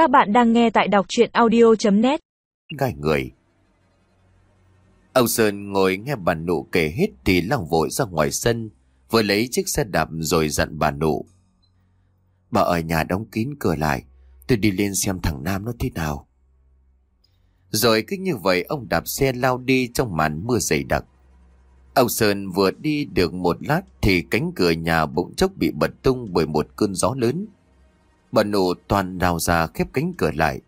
Các bạn đang nghe tại đọc chuyện audio.net gai người. Ông Sơn ngồi nghe bà nụ kể hết thì lăng vội ra ngoài sân, vừa lấy chiếc xe đạp rồi dặn bà nụ. Bà ở nhà đóng kín cửa lại, tôi đi lên xem thằng Nam nó thế nào. Rồi cứ như vậy ông đạp xe lao đi trong màn mưa dày đặc. Ông Sơn vừa đi được một lát thì cánh cửa nhà bỗng chốc bị bật tung bởi một cơn gió lớn. Bà nụ toàn đào ra khép cánh cửa lại.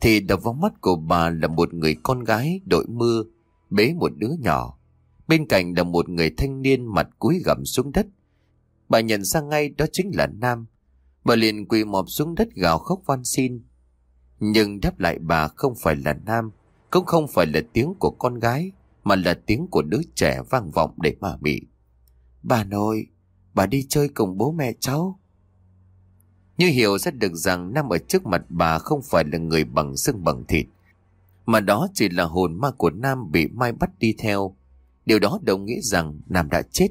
Thì đập vào mắt của bà là một người con gái đội mưa, bế một đứa nhỏ. Bên cạnh là một người thanh niên mặt cúi gằm xuống đất. Bà nhận ra ngay đó chính là Nam. Bà liền quỳ mọp xuống đất gào khóc van xin. Nhưng đáp lại bà không phải là Nam, cũng không phải là tiếng của con gái, mà là tiếng của đứa trẻ vang vọng để mà bị. Bà nội, bà đi chơi cùng bố mẹ cháu. Như hiểu rất được rằng Nam ở trước mặt bà không phải là người bằng xương bằng thịt, mà đó chỉ là hồn ma của Nam bị Mai bắt đi theo. Điều đó đồng nghĩa rằng Nam đã chết.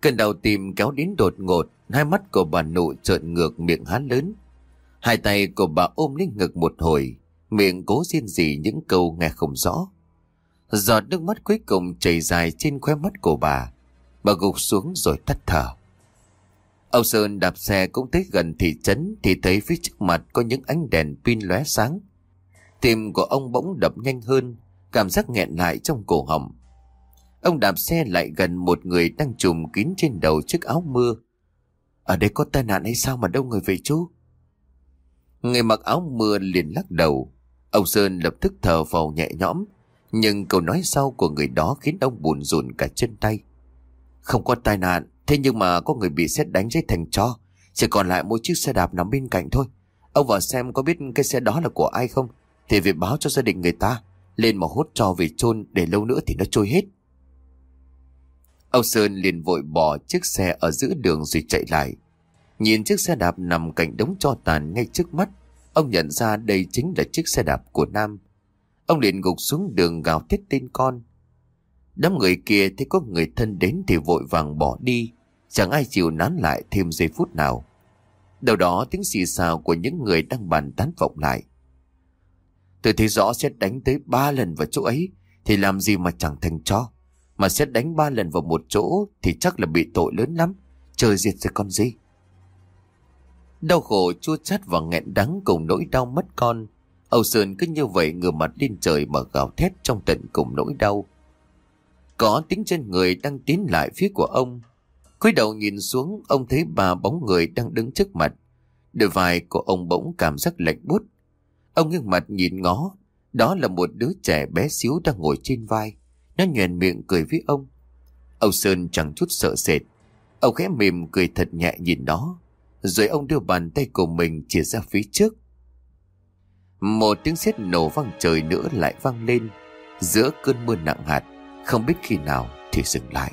Cơn đầu tìm kéo đến đột ngột, hai mắt của bà nụ trợn ngược miệng há lớn. Hai tay của bà ôm lên ngực một hồi, miệng cố xin gì những câu nghe không rõ. Giọt nước mắt cuối cùng chảy dài trên khóe mắt của bà. Bà gục xuống rồi tắt thở. Ông Sơn đạp xe cũng tới gần thị trấn thì thấy phía trước mặt có những ánh đèn pin lóe sáng. Tim của ông bỗng đập nhanh hơn, cảm giác nghẹn lại trong cổ họng. Ông đạp xe lại gần một người đang trùm kín trên đầu chiếc áo mưa. Ở đây có tai nạn hay sao mà đông người về chú? Người mặc áo mưa liền lắc đầu. Ông Sơn lập tức thở phào nhẹ nhõm, nhưng câu nói sau của người đó khiến ông buồn rùn cả chân tay. Không có tai nạn, thế nhưng mà có người bị xét đánh chết thành cho. Chỉ còn lại mỗi chiếc xe đạp nằm bên cạnh thôi. Ông vào xem có biết cái xe đó là của ai không? Thì việc báo cho gia đình người ta. Lên mà hốt cho về chôn để lâu nữa thì nó trôi hết. Ông Sơn liền vội bỏ chiếc xe ở giữa đường rồi chạy lại. Nhìn chiếc xe đạp nằm cạnh đống cho tàn ngay trước mắt. Ông nhận ra đây chính là chiếc xe đạp của Nam. Ông liền gục xuống đường gào thét tên con. Đám người kia thấy có người thân đến thì vội vàng bỏ đi. Chẳng ai chịu nán lại thêm giây phút nào. Đầu đó tiếng xì xào của những người đang bàn tán vọng lại. Tôi thấy rõ sẽ đánh tới ba lần vào chỗ ấy thì làm gì mà chẳng thành cho. Mà sẽ đánh ba lần vào một chỗ thì chắc là bị tội lớn lắm. Trời diệt rồi con gì. Đau khổ chua chát và nghẹn đắng cùng nỗi đau mất con. Âu Sơn cứ như vậy ngửa mặt lên trời mà gào thét trong tận cùng nỗi đau. Có tiếng chân người đang tiến lại phía của ông cúi đầu nhìn xuống, ông thấy bà bóng người đang đứng trước mặt. Đôi vai của ông bỗng cảm giác lạnh bút. Ông ngước mặt nhìn ngó, đó là một đứa trẻ bé xíu đang ngồi trên vai. Nó nhoèn miệng cười với ông. Âu Sơn chẳng chút sợ sệt. Ông khẽ mỉm cười thật nhẹ nhìn nó. Rồi ông đưa bàn tay của mình chỉ ra phía trước. Một tiếng sét nổ vang trời nữa lại vang lên giữa cơn mưa nặng hạt, không biết khi nào thì dừng lại.